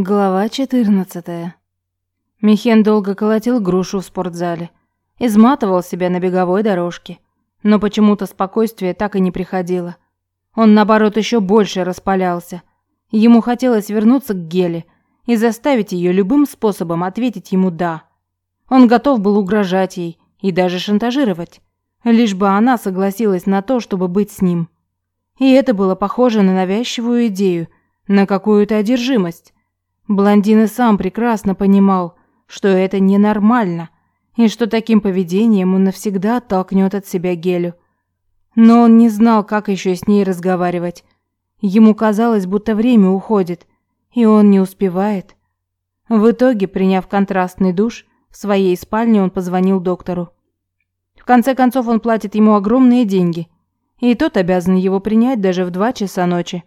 Глава 14. Михен долго колотил грушу в спортзале, изматывал себя на беговой дорожке, но почему-то спокойствие так и не приходило. Он наоборот еще больше распалялся. Ему хотелось вернуться к Геле и заставить ее любым способом ответить ему да. Он готов был угрожать ей и даже шантажировать, лишь бы она согласилась на то, чтобы быть с ним. И это было похоже на навязчивую идею, на какую-то одержимость. Блондин и сам прекрасно понимал, что это ненормально, и что таким поведением он навсегда оттолкнет от себя Гелю. Но он не знал, как еще с ней разговаривать. Ему казалось, будто время уходит, и он не успевает. В итоге, приняв контрастный душ, в своей спальне он позвонил доктору. В конце концов, он платит ему огромные деньги, и тот обязан его принять даже в два часа ночи.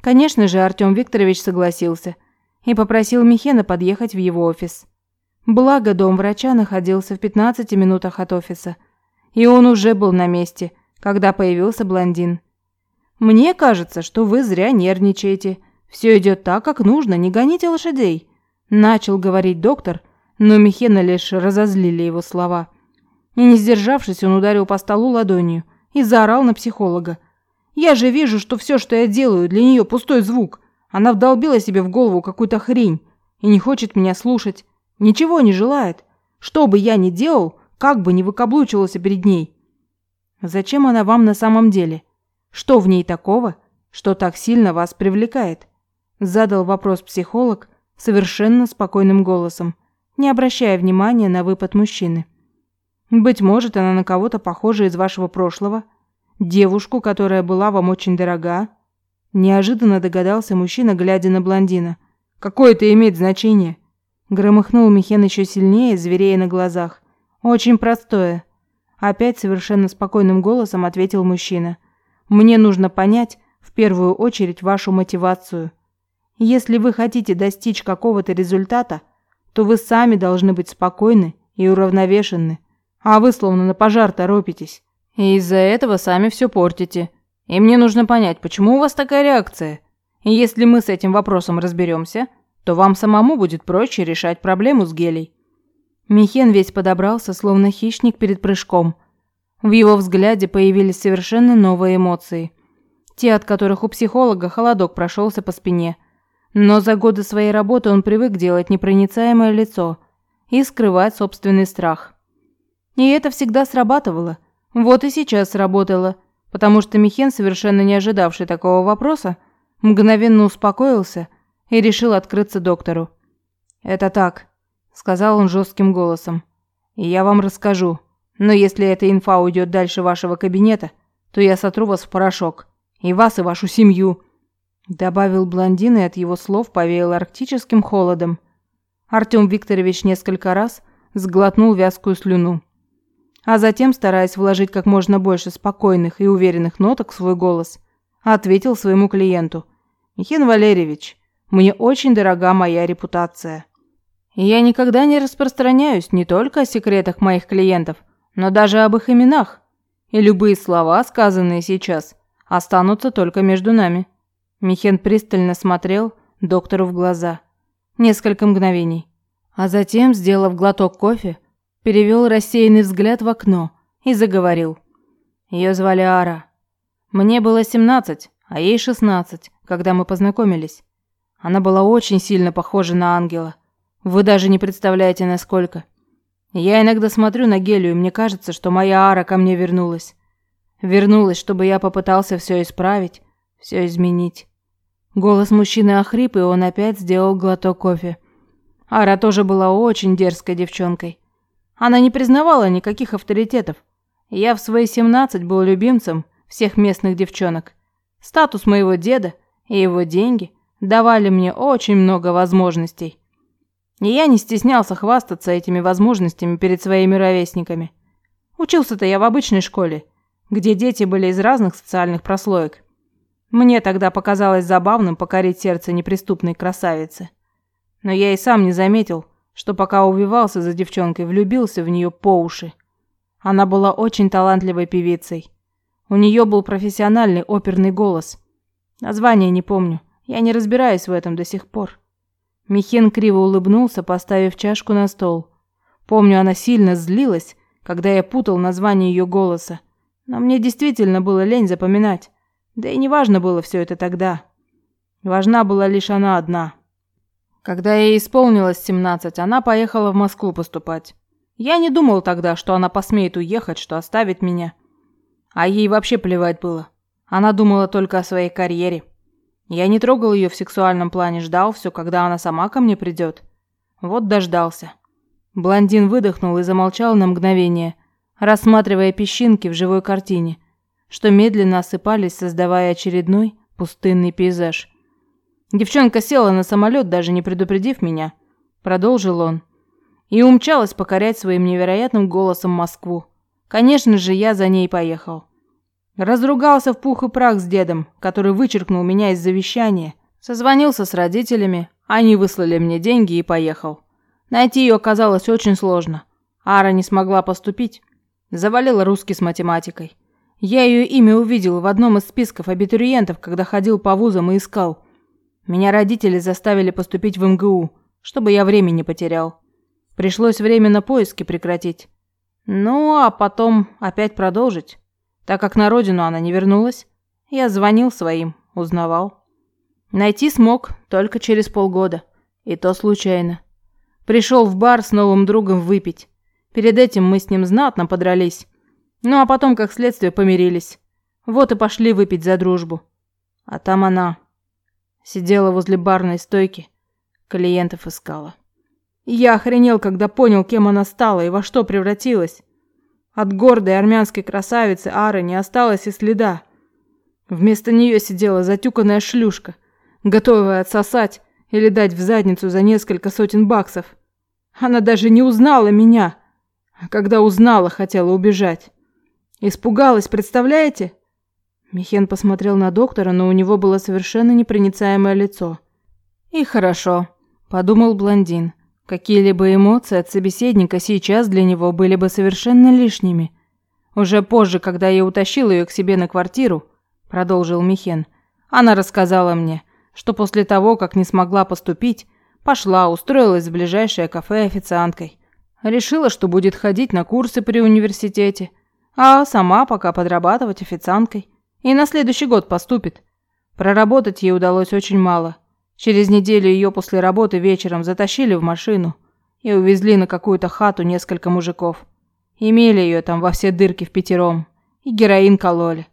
Конечно же, Артём Викторович согласился – и попросил Михена подъехать в его офис. Благо, дом врача находился в 15 минутах от офиса, и он уже был на месте, когда появился блондин. «Мне кажется, что вы зря нервничаете. Все идет так, как нужно, не гоните лошадей», – начал говорить доктор, но Михена лишь разозлили его слова. И не сдержавшись, он ударил по столу ладонью и заорал на психолога. «Я же вижу, что все, что я делаю, для нее пустой звук. Она вдолбила себе в голову какую-то хрень и не хочет меня слушать. Ничего не желает. Что бы я ни делал, как бы ни выкаблучивался перед ней. Зачем она вам на самом деле? Что в ней такого, что так сильно вас привлекает? Задал вопрос психолог совершенно спокойным голосом, не обращая внимания на выпад мужчины. Быть может, она на кого-то похожа из вашего прошлого, девушку, которая была вам очень дорога, Неожиданно догадался мужчина, глядя на блондина. «Какое это имеет значение?» Громыхнул Михен еще сильнее, зверея на глазах. «Очень простое». Опять совершенно спокойным голосом ответил мужчина. «Мне нужно понять, в первую очередь, вашу мотивацию. Если вы хотите достичь какого-то результата, то вы сами должны быть спокойны и уравновешены. А вы словно на пожар торопитесь. И из-за этого сами все портите. И мне нужно понять, почему у вас такая реакция. И если мы с этим вопросом разберемся, то вам самому будет проще решать проблему с гелей». Михен весь подобрался, словно хищник перед прыжком. В его взгляде появились совершенно новые эмоции. Те, от которых у психолога холодок прошелся по спине. Но за годы своей работы он привык делать непроницаемое лицо и скрывать собственный страх. И это всегда срабатывало. Вот и сейчас сработало – потому что Михен, совершенно не ожидавший такого вопроса, мгновенно успокоился и решил открыться доктору. «Это так», – сказал он жестким голосом. «И я вам расскажу. Но если эта инфа уйдет дальше вашего кабинета, то я сотру вас в порошок. И вас, и вашу семью», – добавил блондин, и от его слов повеял арктическим холодом. Артем Викторович несколько раз сглотнул вязкую слюну а затем, стараясь вложить как можно больше спокойных и уверенных ноток в свой голос, ответил своему клиенту. «Михаил Валерьевич, мне очень дорога моя репутация. Я никогда не распространяюсь не только о секретах моих клиентов, но даже об их именах. И любые слова, сказанные сейчас, останутся только между нами». Михен пристально смотрел доктору в глаза. Несколько мгновений. А затем, сделав глоток кофе, перевел рассеянный взгляд в окно и заговорил. Ее звали Ара. Мне было 17, а ей 16, когда мы познакомились. Она была очень сильно похожа на ангела. Вы даже не представляете, насколько. Я иногда смотрю на Гелию, и мне кажется, что моя Ара ко мне вернулась. Вернулась, чтобы я попытался все исправить, все изменить. Голос мужчины охрип, и он опять сделал глоток кофе. Ара тоже была очень дерзкой девчонкой. Она не признавала никаких авторитетов. Я в свои 17 был любимцем всех местных девчонок. Статус моего деда и его деньги давали мне очень много возможностей. И я не стеснялся хвастаться этими возможностями перед своими ровесниками. Учился-то я в обычной школе, где дети были из разных социальных прослоек. Мне тогда показалось забавным покорить сердце неприступной красавицы. Но я и сам не заметил, что пока увивался за девчонкой, влюбился в нее по уши. Она была очень талантливой певицей. У нее был профессиональный оперный голос. Название не помню. Я не разбираюсь в этом до сих пор. Михен криво улыбнулся, поставив чашку на стол. Помню, она сильно злилась, когда я путал название ее голоса. Но мне действительно было лень запоминать. Да и не важно было все это тогда. Важна была лишь она одна. Когда ей исполнилось 17, она поехала в Москву поступать. Я не думал тогда, что она посмеет уехать, что оставит меня. А ей вообще плевать было. Она думала только о своей карьере. Я не трогал ее в сексуальном плане, ждал все, когда она сама ко мне придет. Вот дождался. Блондин выдохнул и замолчал на мгновение, рассматривая песчинки в живой картине, что медленно осыпались, создавая очередной пустынный пейзаж. Девчонка села на самолет, даже не предупредив меня, продолжил он, и умчалась покорять своим невероятным голосом Москву. Конечно же, я за ней поехал. Разругался в пух и прах с дедом, который вычеркнул меня из завещания. Созвонился с родителями, они выслали мне деньги и поехал. Найти ее оказалось очень сложно. Ара не смогла поступить. Завалила русский с математикой. Я ее имя увидел в одном из списков абитуриентов, когда ходил по вузам и искал. Меня родители заставили поступить в МГУ, чтобы я времени не потерял. Пришлось временно поиски прекратить. Ну, а потом опять продолжить. Так как на родину она не вернулась, я звонил своим, узнавал. Найти смог только через полгода, и то случайно. Пришел в бар с новым другом выпить. Перед этим мы с ним знатно подрались. Ну а потом, как следствие, помирились. Вот и пошли выпить за дружбу. А там она сидела возле барной стойки, клиентов искала. я охренел, когда понял, кем она стала и во что превратилась. От гордой армянской красавицы Ары не осталось и следа. Вместо нее сидела затюканная шлюшка, готовая отсосать или дать в задницу за несколько сотен баксов. Она даже не узнала меня, а когда узнала, хотела убежать. Испугалась, представляете? Михен посмотрел на доктора, но у него было совершенно непроницаемое лицо. «И хорошо», – подумал блондин. Какие-либо эмоции от собеседника сейчас для него были бы совершенно лишними. Уже позже, когда я утащил ее к себе на квартиру, продолжил Михен, она рассказала мне, что после того, как не смогла поступить, пошла, устроилась в ближайшее кафе официанткой. Решила, что будет ходить на курсы при университете, а сама пока подрабатывать официанткой. И на следующий год поступит. Проработать ей удалось очень мало – Через неделю ее после работы вечером затащили в машину и увезли на какую-то хату несколько мужиков. Имели ее там во все дырки в пятером и героин кололи.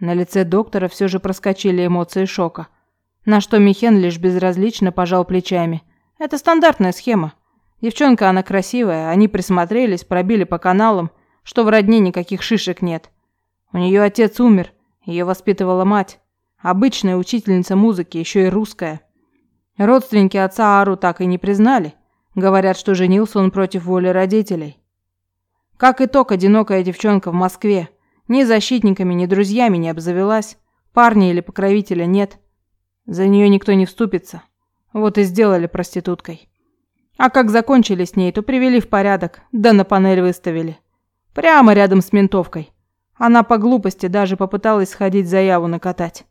На лице доктора все же проскочили эмоции шока, на что Михен лишь безразлично пожал плечами. Это стандартная схема. Девчонка она красивая, они присмотрелись, пробили по каналам, что в родне никаких шишек нет. У нее отец умер, ее воспитывала мать. Обычная учительница музыки, еще и русская. Родственники отца Ару так и не признали. Говорят, что женился он против воли родителей. Как итог, одинокая девчонка в Москве. Ни защитниками, ни друзьями не обзавелась. Парня или покровителя нет. За нее никто не вступится. Вот и сделали проституткой. А как закончили с ней, то привели в порядок, да на панель выставили. Прямо рядом с ментовкой. Она по глупости даже попыталась сходить заяву накатать.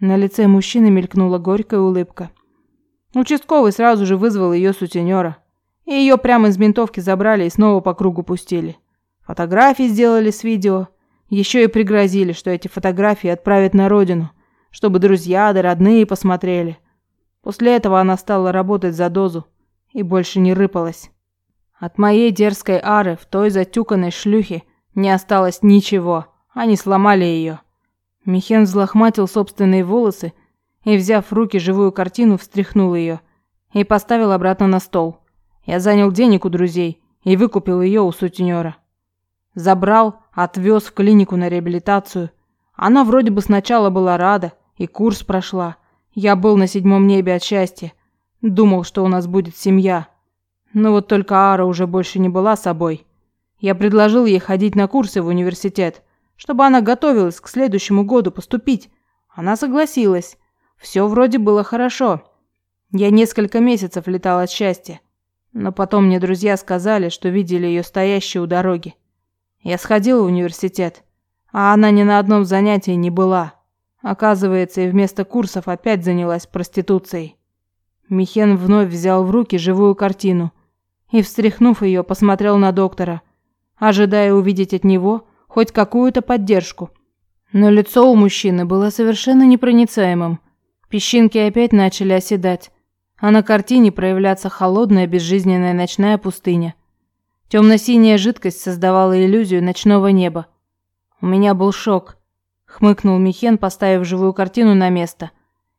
На лице мужчины мелькнула горькая улыбка. Участковый сразу же вызвал ее сутенера. И ее прямо из ментовки забрали и снова по кругу пустили. Фотографии сделали с видео. Еще и пригрозили, что эти фотографии отправят на родину, чтобы друзья да родные посмотрели. После этого она стала работать за дозу и больше не рыпалась. От моей дерзкой ары в той затюканной шлюхе не осталось ничего. Они сломали ее. Михен взлохматил собственные волосы и, взяв в руки живую картину, встряхнул ее и поставил обратно на стол. Я занял денег у друзей и выкупил ее у сутенера. Забрал, отвез в клинику на реабилитацию. Она вроде бы сначала была рада и курс прошла. Я был на седьмом небе от счастья. Думал, что у нас будет семья. Но вот только Ара уже больше не была собой. Я предложил ей ходить на курсы в университет, чтобы она готовилась к следующему году поступить. Она согласилась. Все вроде было хорошо. Я несколько месяцев летал от счастья. Но потом мне друзья сказали, что видели ее стоящей у дороги. Я сходил в университет, а она ни на одном занятии не была. Оказывается, и вместо курсов опять занялась проституцией. Михен вновь взял в руки живую картину и, встряхнув ее, посмотрел на доктора, ожидая увидеть от него хоть какую-то поддержку. Но лицо у мужчины было совершенно непроницаемым. Песчинки опять начали оседать, а на картине проявляться холодная безжизненная ночная пустыня. Темно-синяя жидкость создавала иллюзию ночного неба. У меня был шок, хмыкнул Михен, поставив живую картину на место,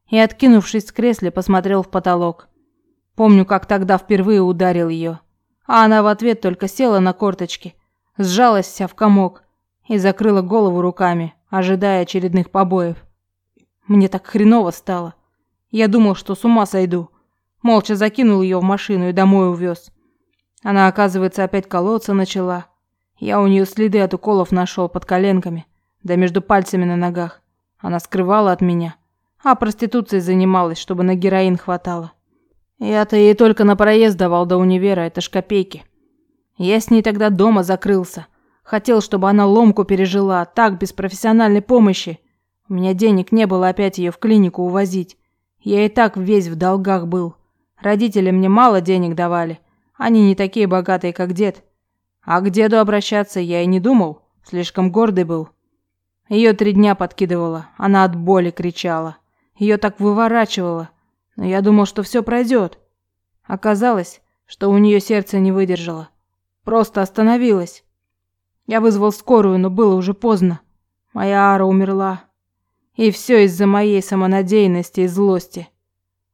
и, откинувшись с кресла, посмотрел в потолок. Помню, как тогда впервые ударил ее, а она в ответ только села на корточки, сжалась вся в комок и закрыла голову руками, ожидая очередных побоев. Мне так хреново стало. Я думал, что с ума сойду. Молча закинул ее в машину и домой увез. Она, оказывается, опять колоться начала. Я у нее следы от уколов нашел под коленками, да между пальцами на ногах. Она скрывала от меня, а проституцией занималась, чтобы на героин хватало. Я-то ей только на проезд давал до универа, это ж копейки. Я с ней тогда дома закрылся. Хотел, чтобы она ломку пережила, так, без профессиональной помощи. У меня денег не было опять ее в клинику увозить. Я и так весь в долгах был. Родители мне мало денег давали. Они не такие богатые, как дед. А к деду обращаться я и не думал. Слишком гордый был. Ее три дня подкидывала. Она от боли кричала. Ее так выворачивало. Но я думал, что все пройдет. Оказалось, что у нее сердце не выдержало. Просто остановилось. Я вызвал скорую, но было уже поздно. Моя Ара умерла. И все из-за моей самонадеянности и злости.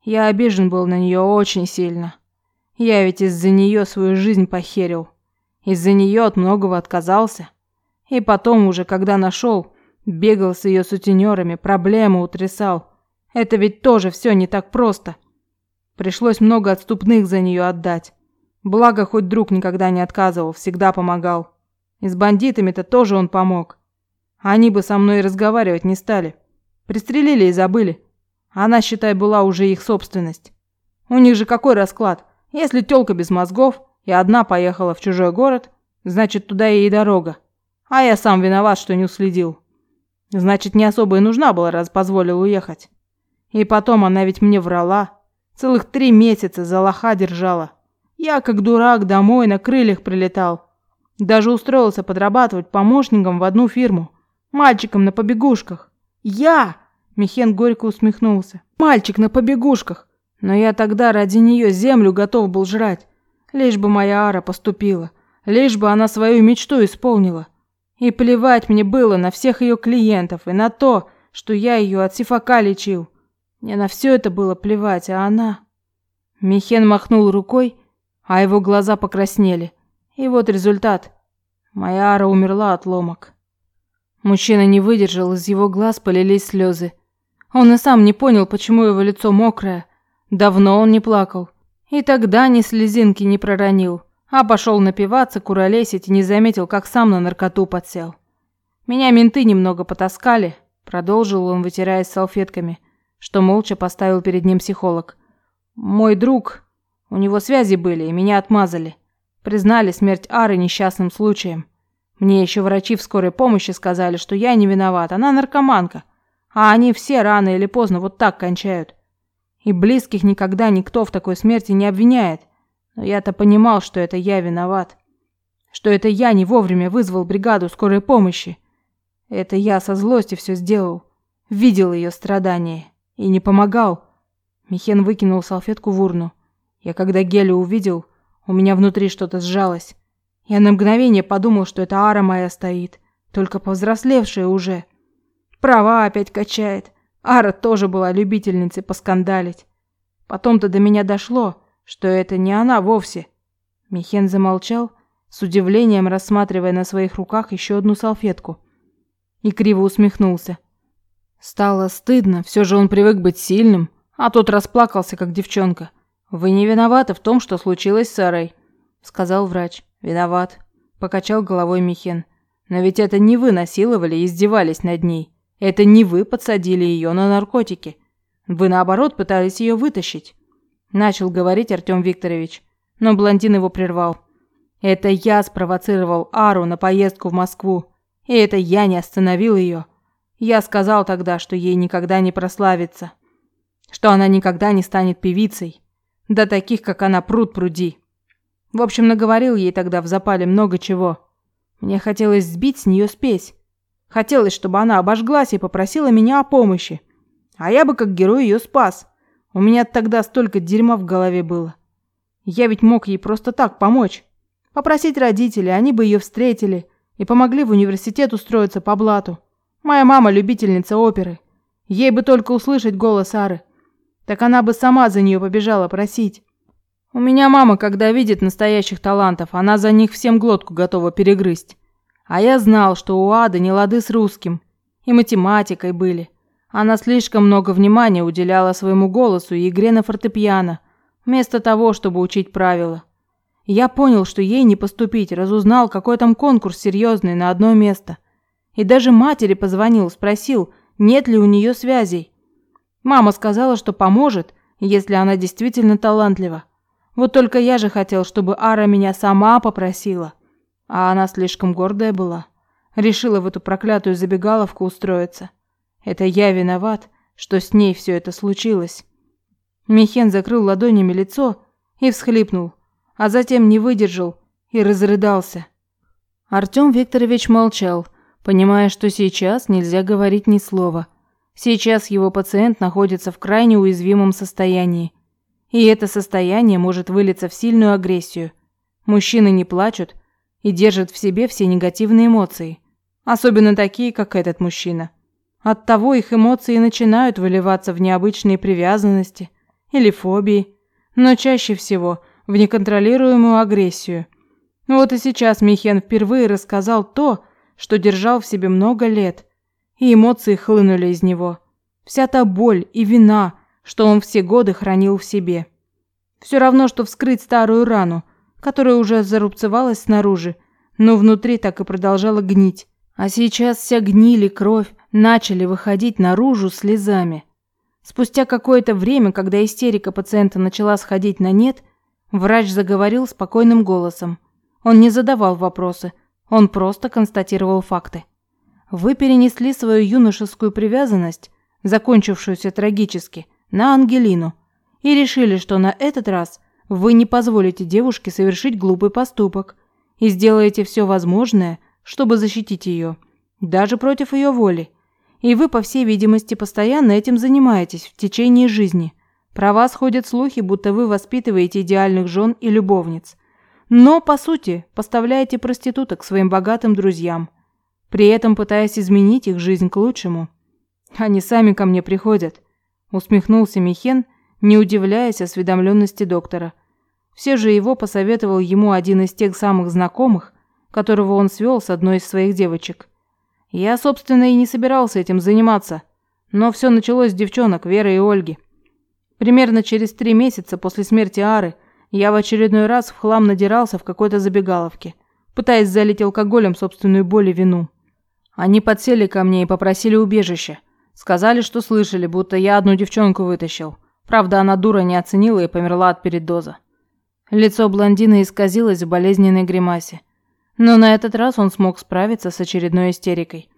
Я обижен был на нее очень сильно. Я ведь из-за нее свою жизнь похерил. Из-за нее от многого отказался. И потом уже, когда нашел, бегал с ее сутенерами, проблемы утрясал. Это ведь тоже все не так просто. Пришлось много отступных за нее отдать. Благо, хоть друг никогда не отказывал, всегда помогал. И с бандитами-то тоже он помог. Они бы со мной разговаривать не стали. Пристрелили и забыли. Она, считай, была уже их собственность. У них же какой расклад? Если тёлка без мозгов и одна поехала в чужой город, значит, туда ей дорога. А я сам виноват, что не уследил. Значит, не особо и нужна была, раз позволил уехать. И потом она ведь мне врала. Целых три месяца за лоха держала. Я, как дурак, домой на крыльях прилетал. Даже устроился подрабатывать помощником в одну фирму. Мальчиком на побегушках. Я! Михен горько усмехнулся. Мальчик на побегушках. Но я тогда ради нее землю готов был жрать. Лишь бы моя Ара поступила. Лишь бы она свою мечту исполнила. И плевать мне было на всех ее клиентов и на то, что я ее от сифака лечил. Мне на все это было плевать, а она... Михен махнул рукой, а его глаза покраснели. И вот результат. Моя Ара умерла от ломок. Мужчина не выдержал, из его глаз полились слезы. Он и сам не понял, почему его лицо мокрое. Давно он не плакал. И тогда ни слезинки не проронил, а пошел напиваться, куролесить и не заметил, как сам на наркоту подсел. Меня менты немного потаскали, продолжил он, вытираясь салфетками что молча поставил перед ним психолог. Мой друг, у него связи были, и меня отмазали. Признали смерть Ары несчастным случаем. Мне еще врачи в скорой помощи сказали, что я не виноват, она наркоманка. А они все рано или поздно вот так кончают. И близких никогда никто в такой смерти не обвиняет. Но я-то понимал, что это я виноват. Что это я не вовремя вызвал бригаду скорой помощи. Это я со злости все сделал. Видел ее страдания. И не помогал. Михен выкинул салфетку в урну. Я когда Гелю увидел, у меня внутри что-то сжалось. Я на мгновение подумал, что это Ара моя стоит, только повзрослевшая уже. Права опять качает. Ара тоже была любительницей поскандалить. Потом-то до меня дошло, что это не она вовсе. Михен замолчал, с удивлением рассматривая на своих руках еще одну салфетку. И криво усмехнулся. Стало стыдно, все же он привык быть сильным, а тот расплакался, как девчонка. «Вы не виноваты в том, что случилось с Сарой», — сказал врач. «Виноват», — покачал головой Михен. «Но ведь это не вы насиловали и издевались над ней. Это не вы подсадили ее на наркотики. Вы, наоборот, пытались ее вытащить», — начал говорить Артем Викторович. Но блондин его прервал. «Это я спровоцировал Ару на поездку в Москву. И это я не остановил ее. Я сказал тогда, что ей никогда не прославиться, что она никогда не станет певицей, Да таких, как она, пруд пруди. В общем, наговорил ей тогда в запале много чего. Мне хотелось сбить с нее спесь. Хотелось, чтобы она обожглась и попросила меня о помощи. А я бы как герой ее спас. У меня тогда столько дерьма в голове было. Я ведь мог ей просто так помочь. Попросить родителей, они бы ее встретили и помогли в университет устроиться по блату. Моя мама любительница оперы. Ей бы только услышать голос Ары. Так она бы сама за нее побежала просить. У меня мама, когда видит настоящих талантов, она за них всем глотку готова перегрызть. А я знал, что у Ады не лады с русским. И математикой были. Она слишком много внимания уделяла своему голосу и игре на фортепиано, вместо того, чтобы учить правила. Я понял, что ей не поступить, разузнал, какой там конкурс серьезный на одно место. И даже матери позвонил, спросил, нет ли у нее связей. Мама сказала, что поможет, если она действительно талантлива. Вот только я же хотел, чтобы Ара меня сама попросила. А она слишком гордая была. Решила в эту проклятую забегаловку устроиться. Это я виноват, что с ней все это случилось. Михен закрыл ладонями лицо и всхлипнул, а затем не выдержал и разрыдался. Артём Викторович молчал, понимая, что сейчас нельзя говорить ни слова. Сейчас его пациент находится в крайне уязвимом состоянии. И это состояние может вылиться в сильную агрессию. Мужчины не плачут и держат в себе все негативные эмоции, особенно такие, как этот мужчина. Оттого их эмоции начинают выливаться в необычные привязанности или фобии, но чаще всего в неконтролируемую агрессию. Вот и сейчас Михен впервые рассказал то, что держал в себе много лет, и эмоции хлынули из него. Вся та боль и вина – что он все годы хранил в себе. Все равно, что вскрыть старую рану, которая уже зарубцевалась снаружи, но внутри так и продолжала гнить. А сейчас вся гниль и кровь начали выходить наружу слезами. Спустя какое-то время, когда истерика пациента начала сходить на нет, врач заговорил спокойным голосом. Он не задавал вопросы, он просто констатировал факты. Вы перенесли свою юношескую привязанность, закончившуюся трагически, на Ангелину и решили, что на этот раз вы не позволите девушке совершить глупый поступок и сделаете все возможное, чтобы защитить ее, даже против ее воли. И вы, по всей видимости, постоянно этим занимаетесь в течение жизни. Про вас ходят слухи, будто вы воспитываете идеальных жен и любовниц. Но, по сути, поставляете проституток своим богатым друзьям, при этом пытаясь изменить их жизнь к лучшему. Они сами ко мне приходят, усмехнулся Михен, не удивляясь осведомленности доктора. Все же его посоветовал ему один из тех самых знакомых, которого он свел с одной из своих девочек. Я, собственно, и не собирался этим заниматься, но все началось с девчонок Веры и Ольги. Примерно через три месяца после смерти Ары я в очередной раз в хлам надирался в какой-то забегаловке, пытаясь залить алкоголем собственную боль и вину. Они подсели ко мне и попросили убежища. Сказали, что слышали, будто я одну девчонку вытащил. Правда, она дура не оценила и померла от передоза. Лицо блондина исказилось в болезненной гримасе. Но на этот раз он смог справиться с очередной истерикой.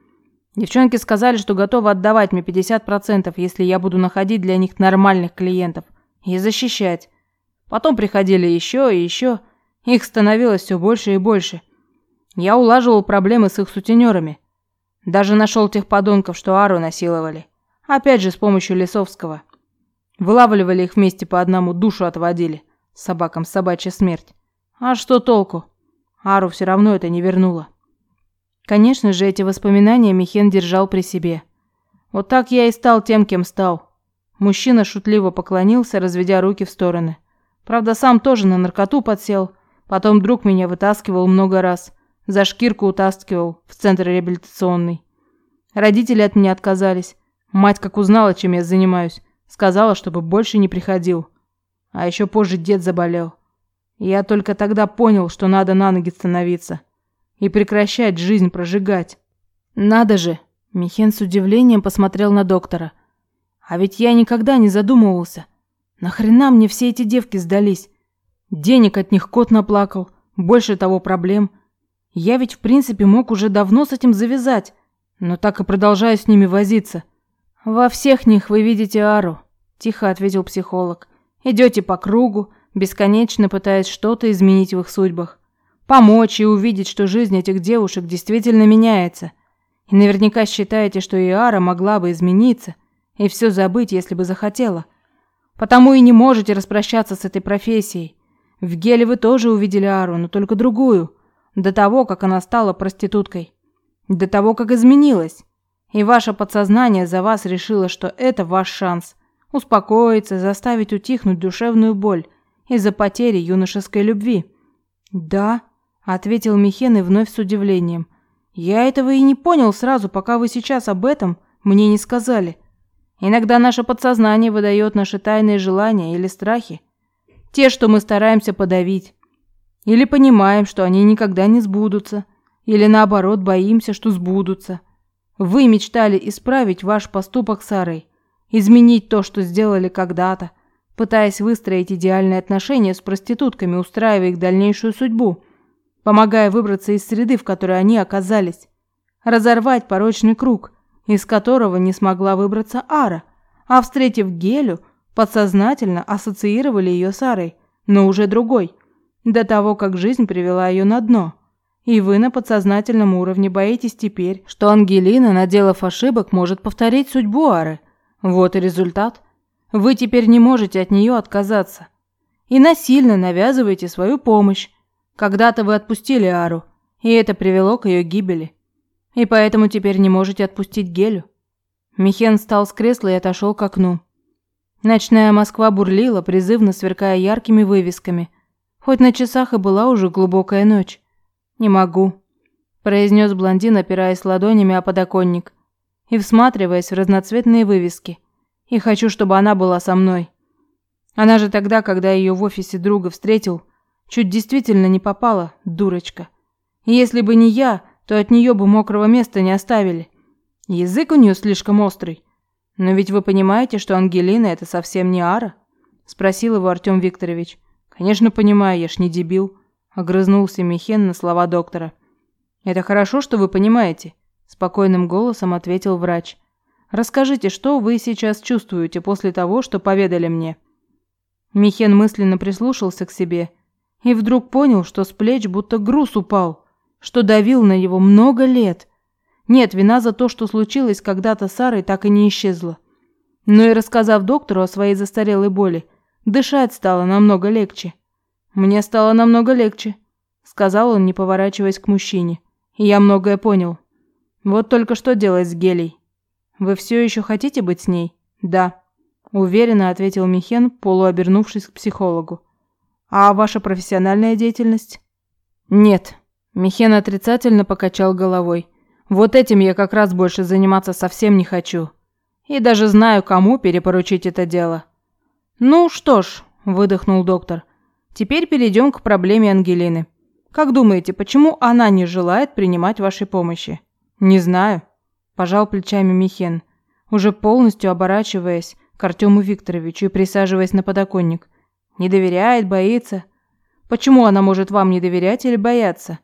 Девчонки сказали, что готовы отдавать мне 50%, если я буду находить для них нормальных клиентов и защищать. Потом приходили еще и еще. Их становилось все больше и больше. Я улаживал проблемы с их сутенерами. Даже нашел тех подонков, что Ару насиловали. Опять же с помощью Лисовского. Вылавливали их вместе по одному, душу отводили. Собакам собачья смерть. А что толку? Ару все равно это не вернуло. Конечно же, эти воспоминания Михен держал при себе. Вот так я и стал тем, кем стал. Мужчина шутливо поклонился, разведя руки в стороны. Правда, сам тоже на наркоту подсел. Потом друг меня вытаскивал много раз. За шкирку утаскивал в центр реабилитационный. Родители от меня отказались. Мать, как узнала, чем я занимаюсь, сказала, чтобы больше не приходил. А еще позже дед заболел. я только тогда понял, что надо на ноги становиться. И прекращать жизнь прожигать. Надо же! Михен с удивлением посмотрел на доктора. А ведь я никогда не задумывался. Нахрена мне все эти девки сдались? Денег от них кот наплакал. Больше того проблем. Я ведь, в принципе, мог уже давно с этим завязать, но так и продолжаю с ними возиться. Во всех них вы видите Ару, тихо ответил психолог. Идете по кругу, бесконечно пытаясь что-то изменить в их судьбах. Помочь и увидеть, что жизнь этих девушек действительно меняется. И наверняка считаете, что Иара могла бы измениться и все забыть, если бы захотела. Потому и не можете распрощаться с этой профессией. В Геле вы тоже увидели Ару, но только другую. До того, как она стала проституткой. До того, как изменилась. И ваше подсознание за вас решило, что это ваш шанс. Успокоиться, заставить утихнуть душевную боль из-за потери юношеской любви. «Да», — ответил Михен и вновь с удивлением. «Я этого и не понял сразу, пока вы сейчас об этом мне не сказали. Иногда наше подсознание выдает наши тайные желания или страхи. Те, что мы стараемся подавить. Или понимаем, что они никогда не сбудутся. Или наоборот, боимся, что сбудутся. Вы мечтали исправить ваш поступок с Арой, изменить то, что сделали когда-то, пытаясь выстроить идеальные отношения с проститутками, устраивая их дальнейшую судьбу, помогая выбраться из среды, в которой они оказались, разорвать порочный круг, из которого не смогла выбраться Ара, а встретив Гелю, подсознательно ассоциировали ее с Арой, но уже другой, до того, как жизнь привела ее на дно. И вы на подсознательном уровне боитесь теперь, что Ангелина, наделав ошибок, может повторить судьбу Ары. Вот и результат. Вы теперь не можете от нее отказаться. И насильно навязываете свою помощь. Когда-то вы отпустили Ару, и это привело к ее гибели. И поэтому теперь не можете отпустить Гелю. Михен встал с кресла и отошел к окну. Ночная Москва бурлила, призывно сверкая яркими вывесками. Хоть на часах и была уже глубокая ночь. «Не могу», – произнес блондин, опираясь ладонями о подоконник и всматриваясь в разноцветные вывески. «И хочу, чтобы она была со мной». Она же тогда, когда ее в офисе друга встретил, чуть действительно не попала, дурочка. И если бы не я, то от нее бы мокрого места не оставили. Язык у нее слишком острый. Но ведь вы понимаете, что Ангелина – это совсем не Ара? Спросил его Артем Викторович. Конечно, понимаю, я ж не дебил. Огрызнулся Михен на слова доктора. «Это хорошо, что вы понимаете», – спокойным голосом ответил врач. «Расскажите, что вы сейчас чувствуете после того, что поведали мне?» Михен мысленно прислушался к себе и вдруг понял, что с плеч будто груз упал, что давил на него много лет. Нет, вина за то, что случилось когда-то с Сарой, так и не исчезла. Но и рассказав доктору о своей застарелой боли, дышать стало намного легче. «Мне стало намного легче», — сказал он, не поворачиваясь к мужчине. «И я многое понял. Вот только что делать с Гелей? Вы все еще хотите быть с ней?» «Да», — уверенно ответил Михен, полуобернувшись к психологу. «А ваша профессиональная деятельность?» «Нет», — Михен отрицательно покачал головой. «Вот этим я как раз больше заниматься совсем не хочу. И даже знаю, кому перепоручить это дело». «Ну что ж», — выдохнул доктор, Теперь перейдем к проблеме Ангелины. Как думаете, почему она не желает принимать вашей помощи? Не знаю, пожал плечами Михен, уже полностью оборачиваясь к Артему Викторовичу и присаживаясь на подоконник. Не доверяет, боится. Почему она может вам не доверять или бояться?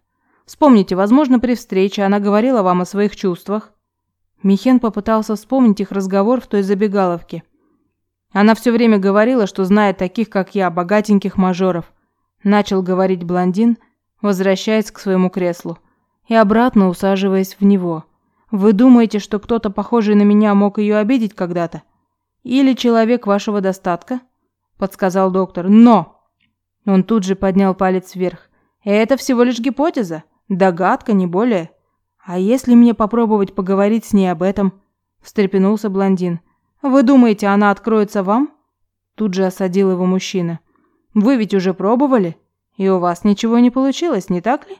Вспомните, возможно, при встрече она говорила вам о своих чувствах. Михен попытался вспомнить их разговор в той забегаловке – она все время говорила, что знает таких, как я, богатеньких мажоров. Начал говорить блондин, возвращаясь к своему креслу и обратно усаживаясь в него. Вы думаете, что кто-то похожий на меня мог ее обидеть когда-то? Или человек вашего достатка? Подсказал доктор. Но! Он тут же поднял палец вверх. Это всего лишь гипотеза, догадка, не более. А если мне попробовать поговорить с ней об этом? Встрепенулся блондин. Вы думаете, она откроется вам? Тут же осадил его мужчина. Вы ведь уже пробовали, и у вас ничего не получилось, не так ли?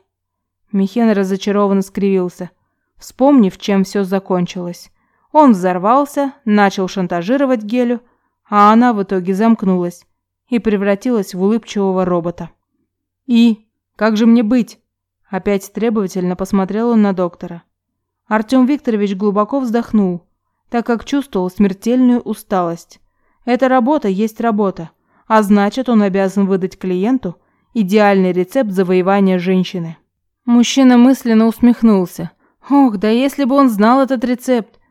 Михен разочарованно скривился, вспомнив, чем все закончилось. Он взорвался, начал шантажировать Гелю, а она в итоге замкнулась и превратилась в улыбчивого робота. «И? Как же мне быть?» Опять требовательно посмотрел он на доктора. Артем Викторович глубоко вздохнул, так как чувствовал смертельную усталость. Эта работа есть работа, а значит, он обязан выдать клиенту идеальный рецепт завоевания женщины. Мужчина мысленно усмехнулся. Ох, да если бы он знал этот рецепт.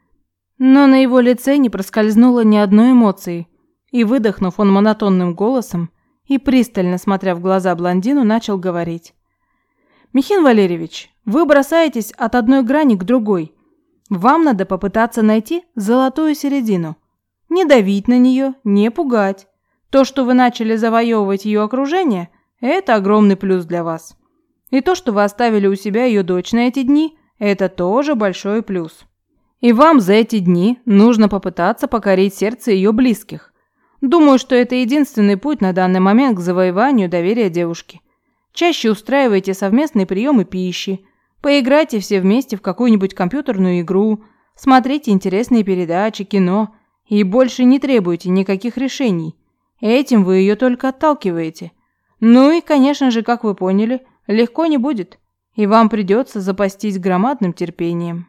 Но на его лице не проскользнуло ни одной эмоции. И выдохнув, он монотонным голосом и пристально смотря в глаза блондину, начал говорить. «Михаил Валерьевич, вы бросаетесь от одной грани к другой. Вам надо попытаться найти золотую середину. Не давить на нее, не пугать. То, что вы начали завоевывать ее окружение, это огромный плюс для вас. И то, что вы оставили у себя ее дочь на эти дни, это тоже большой плюс. И вам за эти дни нужно попытаться покорить сердце ее близких. Думаю, что это единственный путь на данный момент к завоеванию доверия девушки. Чаще устраивайте совместные приемы пищи, поиграйте все вместе в какую-нибудь компьютерную игру, смотрите интересные передачи, кино и больше не требуйте никаких решений. Этим вы ее только отталкиваете. Ну и, конечно же, как вы поняли, легко не будет, и вам придется запастись громадным терпением.